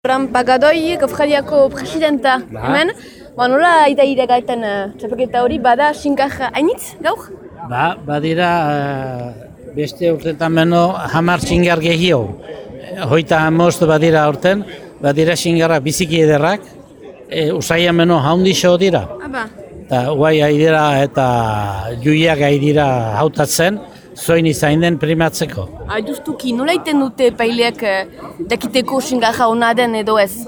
Bram Pagadoi, gofradiako presidenta hemen. Ba, nola aita iragaiten uh, txapaketa hori, bada sinkar hainitz, gaur? Ba, badira eh, beste urtetan beno hamar txingar gehio. Hoita hamost badira urten, badira txingarra biziki ederrak, e, usaian beno haundi dira. Aba, Eta guai dira eta juiak dira hautatzen, zoin izain den primatzeko. justuki, nola iten dute paileak uh, dakiteko singarra hona den edo ez?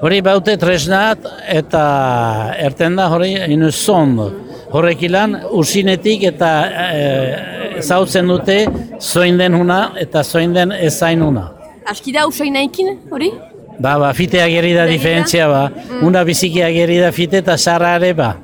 Hori baute tresnat eta erten da hori inu zon. Horrek ilan usinetik eta e, zautzen dute zoin den huna eta zoin den ezain huna. Aski da usainaikin, hori? Ba, ba, fitea geri da Begira. diferentzia ba. Una bizikia geri da fite eta sarra ba.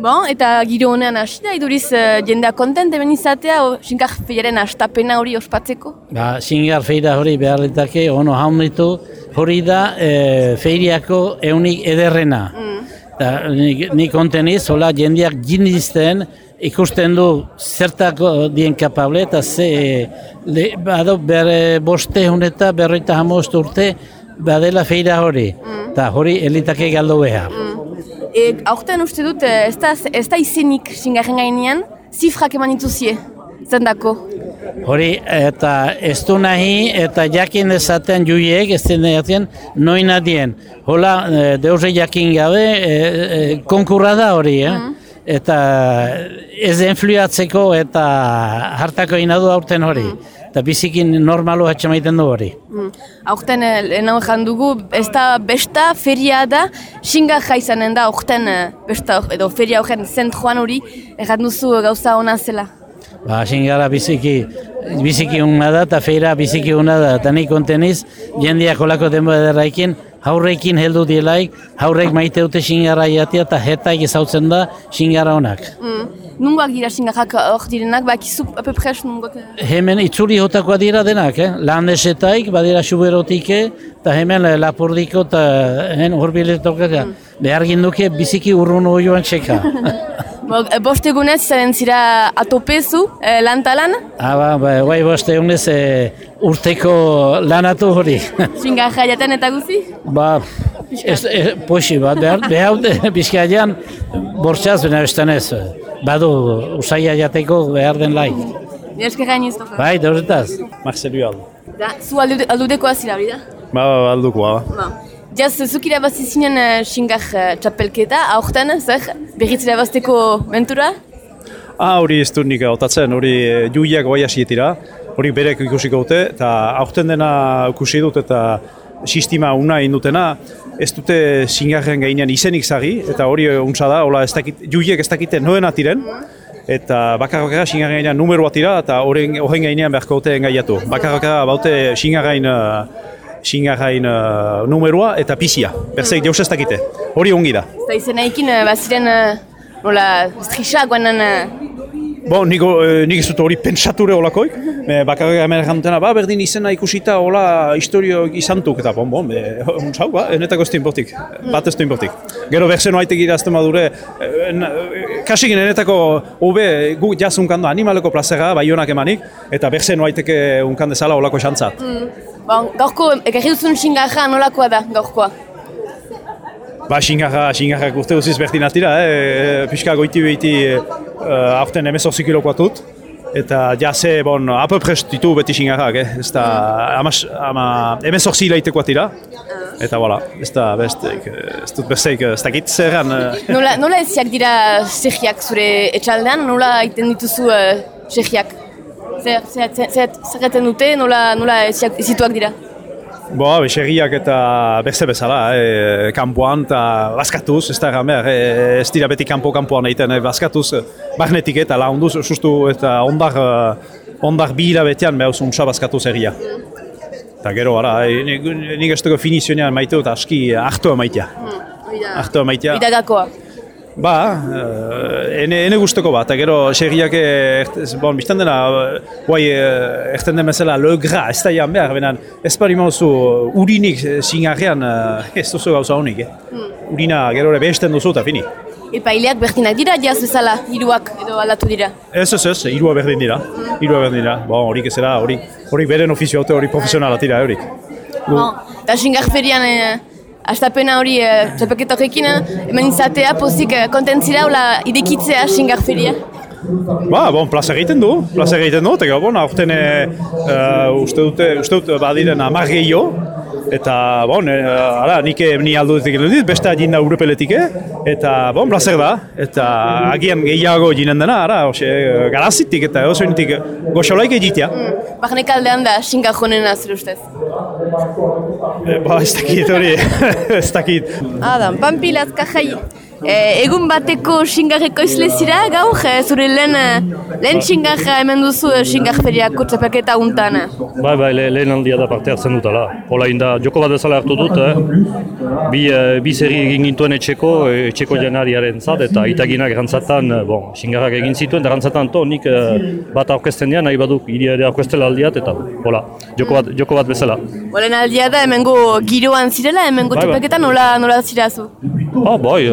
Mm. Bon, eta giro honean hasi da, iduriz uh, jendea kontent hemen izatea, o, sinkar feiaren astapena hori ospatzeko? Ba, singar feira hori behar litake, ono haunitu, hori da e, feiriako eunik ederrena. Da, nik, nik konteniz, hola jendeak jindizten, ikusten du zertako dien kapable, eta ze, le, bado, bere boste honeta, berroita hamost urte, badela feira hori. Eta hori elitake galdo behar. E, aurten uste dut, eh, ez da, ez da izenik singarren gainean, zifrak eman dituzie, zendako. Hori, eta ez du nahi, eta jakin dezaten juiek, ez den jaten, noina dien. Hola, e, deuze jakin gabe, e, e, konkurra da hori, eh? Eta ez influatzeko eta hartako inadu aurten hori. Eta bizikin normalo hatxamaiten du hori. Mm. Aurten, eh, lehen jan dugu, ez da besta feria da, singarra izanen da, aurten eh, besta, edo feria horren zentroan hori, erran duzu gauza ona zela. Ba, xingara biziki, biziki una da, eta feira biziki una da, eta nik konteniz, jendeak olako denbo ederraikin, haurrekin heldu dielaik, haurrek maite dute xingara jatia, eta jetaik ezautzen da xingara honak. Mm. Nungoak dira singarrak hor direnak, bakizu apepres nungoak... eh, Hemen itzuri jotakoa dira denak, eh? landesetaik, badira suberotike, eta hemen eh, lapurdiko eta hen horbiletoka. Behar ginduke biziki urrun joan txeka. Bo, eh, bost egunez zaren zira atopezu, eh, lantalan, ah, ba, ba, guai boste egunez eh, urteko lanatu hori. singarra jaten eta guzi? ba, ez, ez, poxi bat, behar, behar bizkaian bortxaz bena bestan ez. Badu, usaia jateko behar den lai. Ni esker gain ez. Bai, dauretaz. Marcelu aldo. Da, zu aldude, aldudekoa zira, hori da? Ba, ba, aldukoa. Ba. Jaz, zuk irabazi zinen uh, singar uh, txapelketa, aurten, zer, berriz irabazteko mentura? Ah, hori ez dut nik hautatzen, hori eh, juiak bai hasietira, hori berek ikusiko dute, eta aurten dena ikusi dut eta sistema una indutena, ez dute singarren gainean izenik zagi, eta hori untsa da, hola ez dakit, juiek ez dakite noen atiren, eta bakarrakara singarren gainean numero bat dira, eta horren gainean beharko dute engaiatu. Bakarrakara baute singarrain uh, singarrain uh, numeroa eta pizia, berzek deus ez dakite. Hori ongi da. Eta izan ekin, uh, baziren, uh, nola, strisa guanan, uh, Bon, niko, eh, nik ez dut hori pentsature olakoik, bakarrik hemen jantena, ba, berdin izena ikusita hola historio izantuk, eta bon, bon, be, untzau, ba, enetako ez inportik, bat ez inportik. Gero berzen oaitek irazten badure, eh, eh, kasik enetako hobe gu jaz unkando animaleko plazera, bai honak emanik, eta berzen oaiteke unkan dezala olako xantzat. Ba, gaurko, ekarri duzun singarra nolakoa da, gaurkoa? Ba, xingarra, xingarrak urte guziz berdin atira, eh? pixka goiti behiti uh, aurten emezorzi kilokoa dut. Eta jase, bon, apopres ditu beti xingarrak, eh? ez da, amas, ama, emezorzi hilaitekoa tira. Eta voilà, ez da, bestek, eh, ez dut besteik, ez dakit zerran. eh, Nola, nola eziak dira segiak zure etxaldean, nola egiten dituzu uh, segiak? Zer, zer, zer, zer, zerreten dute, nola, nola ezituak dira? Boa, beserriak eta beste bezala, eh, kanpoan eta baskatuz, ez da egan behar, eh, ez dira beti kanpo-kanpoan egiten, eh, baskatuz, barnetik eta launduz, sustu eta ondar, ondar bi hilabetean behar zuntza baskatuz egia. Eta gero, ara, eh, nik, nik ez dugu finizionean maite dut aski hartua maitea. Hartua maitea. Idagakoa. Ba, eh, ene, ene guztoko bat, eta gero serriak, eh, bon, biztan dena, eh, guai, eh, erten den bezala, le gra, ez da jan behar, benen, ez pari mauzu, urinik singarrean, eh, ez duzu gauza honik, eh. Urina gero ere behesten duzu eta fini. Epaileak berdinak dira, jaz bezala, hiruak edo aldatu dira. Ez, ez, ez, irua berdin dira, irua berdin dira, bon, horik ez era, horik, horik beren ofizio hori profesionala tira, horik. Bon, eta xingar ferian, eh, astapena hori eh, txapeketa horrekin, eh, hemen izatea pozik eh, kontentzira, hola idekitzea xingar feria. Ba, bon, plaza egiten du, plaza egiten du, eta bon, aurten e, uste dute, uste dute badiren amar gehiago, eta bon, e, ara, nik ni aldudetik dit, beste agin da urepeletik, eta bon, plazer da, eta agian gehiago ginen dena, ara, ose, garazitik eta oso nitik goxolaik egitea. Mm. Bahnek aldean da, xingar jonen zer ustez? E, ba, ez dakit hori, ez dakit. Adam, pampilaz kajai. E, egun bateko xingarreko izle zira, gaur, e, zure lehen, lehen xingarra hemen duzu e, xingar feriako txapelketa untan. Bai, bai, le, lehen handia da parte hartzen dutala. Hola inda, joko bat bezala hartu dut, eh? bi, e, bi zerri egin gintuen etxeko, etxeko janariaren zat, eta itaginak erantzatan, bon, xingarrak egin zituen, erantzatan to, nik bat aurkezten dian, nahi baduk, iria ere aurkeztela aldiat, eta hola, joko bat, joko bat bezala. Bolen aldia da, hemengo giroan zirela, hemengo bai, txapelketa nola, nola zirazu? Ah, bai,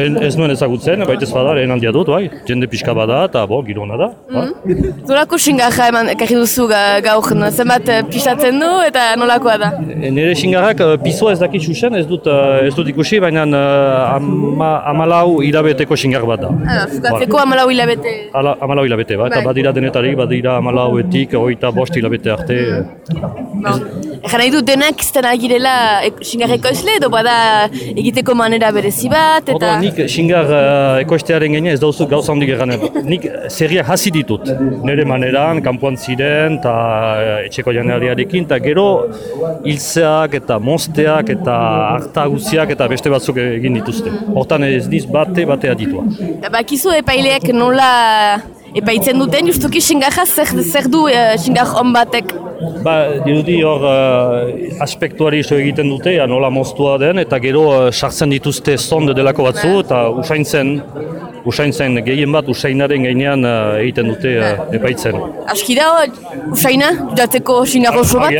en, ez nuen ezagutzen, baita ez bada, lehen handia dut, bai. Jende pixka bada eta bo, girona da. Bai. Mm. Zolako xingarra eman ekarri duzu gaur, no? zenbat pisatzen du eta nolakoa da? Nire xingarrak pisoa ez dakit xuxen, ez dut, ez dut ikusi, baina ama, amalau hilabeteko xingar bat da. Ah, fugatzeko amalau hilabete? Ala, amalau hilabete, ba, eta bai. badira denetarik, badira amalau etik, oita bost hilabete arte. Bon. Egan nahi du denak izten agirela xingarreko izle, edo bada egiteko manera berezi bat, eta... Odo, nik xingar uh, ekoestearen gine ez dauzu gauza handik eganen. Nik seria hasi ditut, nire maneran, kanpoan ziren, eta uh, etxeko janeariarekin, eta gero hilzeak eta mosteak eta harta guziak eta beste batzuk egin dituzte. Hortan ez diz bate batea ditua. Bakizu epaileak nola epaitzen duten, justuki xingarra zer, zer du uh, xingar on batek? Ba, dirudi hor uh, aspektuari iso egiten dute, ja, nola moztua den, eta gero uh, sartzen dituzte sonde delako batzu, eta usaintzen, usaintzen gehien bat usainaren gainean uh, egiten dute uh, epaitzen. Aski da, usaina, jateko xingar oso bat?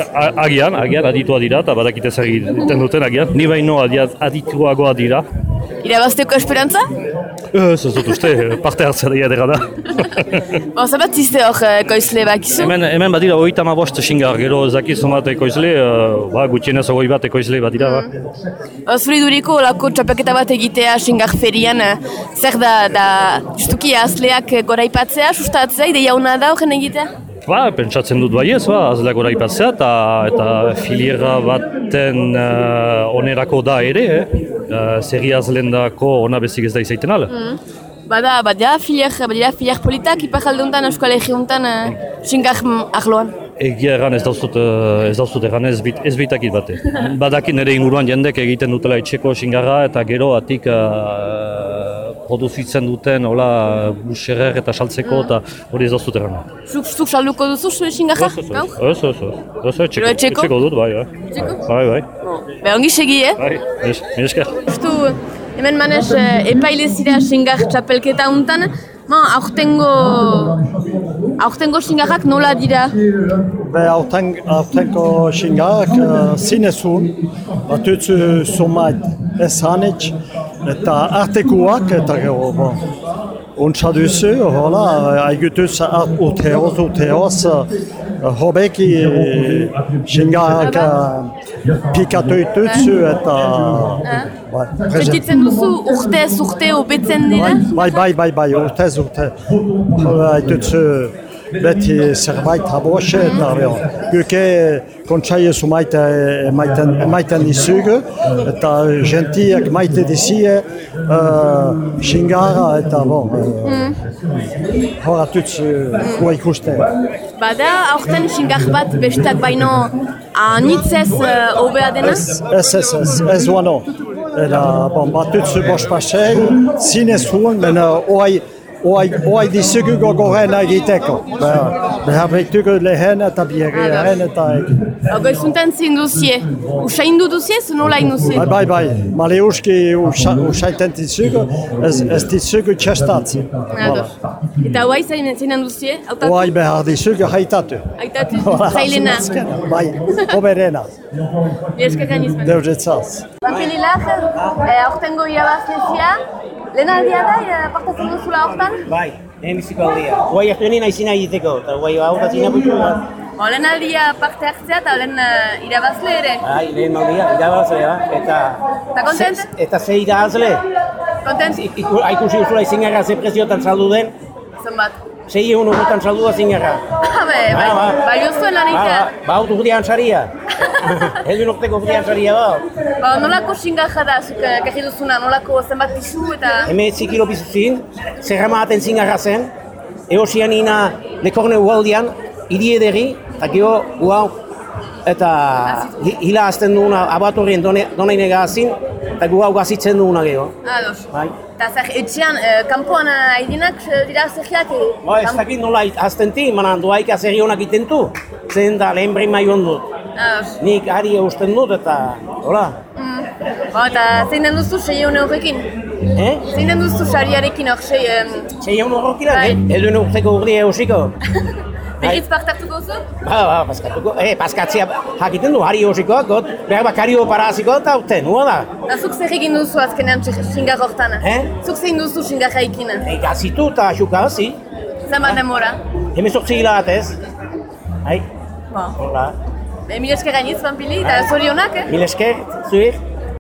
Agian, agian, aditua dira, eta badakite zer egiten duten, agian. Ni baino adituagoa dira. Irabazteko esperantza? Ez, ez dut uste, parte hartzea da edera da. Bo, zabat ziste hor koizle bakizu? Hemen, hemen badira hori tama bost xingar, gero zakizu bat ekoizle, uh, ba, gutienez hori bat ekoizle badira. Ba. Zuri duriko lako txapaketa bat egitea xingar ferian, zer da, da justuki azleak goraipatzea, sustatzea, ideia hona da horren egitea? Ba, pentsatzen dut bai ez, ba, azleak goraipatzea, eta, eta filiera baten uh, onerako da ere, eh? Uh, zerri azlendako ona bezik ez da izaiten ala. Mm. Bada, bada, filiar, bada, filiar politak, ipar alde honetan, euskal egi honetan, uh, xingar ahloan. Egia egan ez dauzut, ez dauzut egan ez, bit, ez bitakit bate. Badakin ere inguruan jendek egiten dutela itxeko xingarra eta gero atik uh, produzitzen duten hola buxerrer eta saltzeko eta hori ez dauzut egan. Zuk, zuk salduko duzu zuen xingarra? Ez, ez, ez, ez, ez, etxeko dut, bai, bai. Etxeko? Bai, bai. Be, ongi segi, eh? Bai, ez, esker. Justu, hemen manez epaile zira xingar txapelketa untan, Ma, aurtengo, aurtengo xingarrak nola dira? Be, aurten, aurtengo xingarrak uh, zinezun, batutzu sumait ez hanitz, eta artekuak, eta gero, bon, untsa duzu, hola, haigutuz urteoz, urteoz, hobeki xingarrak pikatu itutzu, eta... Sentitzen duzu urtez urte obetzen dira? Bai, bai, bai, bai, urtez urte. Haitutzu beti zerbait habose eta guke kontsai ezu maite maiten dizugu eta gentiak maite dizie xingara eta bon horatutz hua ikuste. Bada, aurten xingar bat bestak baino anitzez obea dena? Ez, ez, ez, ez uano. Eta, bon, batutzu bost pasei, zinez huen, mena oai, oai, oai dizugu gogoren egiteko. Behar behitugu lehen eta biherri lehen eta egin. Ogo izuntan zin duzie, usaindu duzie, nola induzie? Bai, bai, bai, male uski usaiten dizugu, ez, ez dizugu txestatzen. Eta oai zinen duzie? Oai behar dizugu haitatu. Haitatu, zailena. Bai, oberena. Eskakan izan. Deuzetzaz. Bampililak, aurtengo irabazlezia, lehen aldia da, partatzen duzula hortan? Bai, lehen biziko aldia. Guai ahtu nina izina egiteko, eta guai hau bat zina putu Olen aldia parte hartzea eta olen uh, irabazle ere. Bai, lehen aldia, irabazlea, eta... Eta kontent? ze- Eta ze irabazle. Kontent? Ik- iku- Ikusi usula izingarra ze preziotan saldu den, Zenbat. sei egun urrutan saldu da zingarra. Ah, be, bai, bai, zuen lan Ba, egitea. ba, ba, urtean saria. Heldu urteko urtean saria ba. Ba, nolako xingaja da, zuk eh, ekarri duzuna, nolako zenbat pisu eta... Hemen kilo bizu zin, zerrama aten zingarra zen, eosian ina lekorne ualdian, hiri ederi, eta gero guau, eta hi- hila azten duguna abatorrien donain egazin, eta gu hau gazitzen duguna gero. Ados. Bai. Eta zer, etxean, eh, kanpoan eh, haidinak eh, dira zerriak... eh, Ba, ez dakit nola azten ti, manan doaik azerri honak iten du, zen da lehen brima joan dut. Ados. Nik ari eusten dut eta, hola, Mm. Ba, eta zein den duzu sei egun horrekin? eh? Zein den duzu sariarekin hor Sei egun horrokila, Bai. eh? Edu urteko urdi eusiko. Berriz parte hartuko zu? Ba, ba, paskatuko, eh, paskatzia jakiten du, hari eusiko, got, behar bakario paraziko eta uten, hua da. Eta zuk zer egin duzu azkenean xingar hortan? Eh? Zuk zein duzu xingarra ekin? E, gazitu eta xuka hazi, Zenbat demora? hemen sortzi hilatez. Hai, Ba. hola, Mil esker gainiz, Pampili, eta zorionak, eh? mil esker, zuek.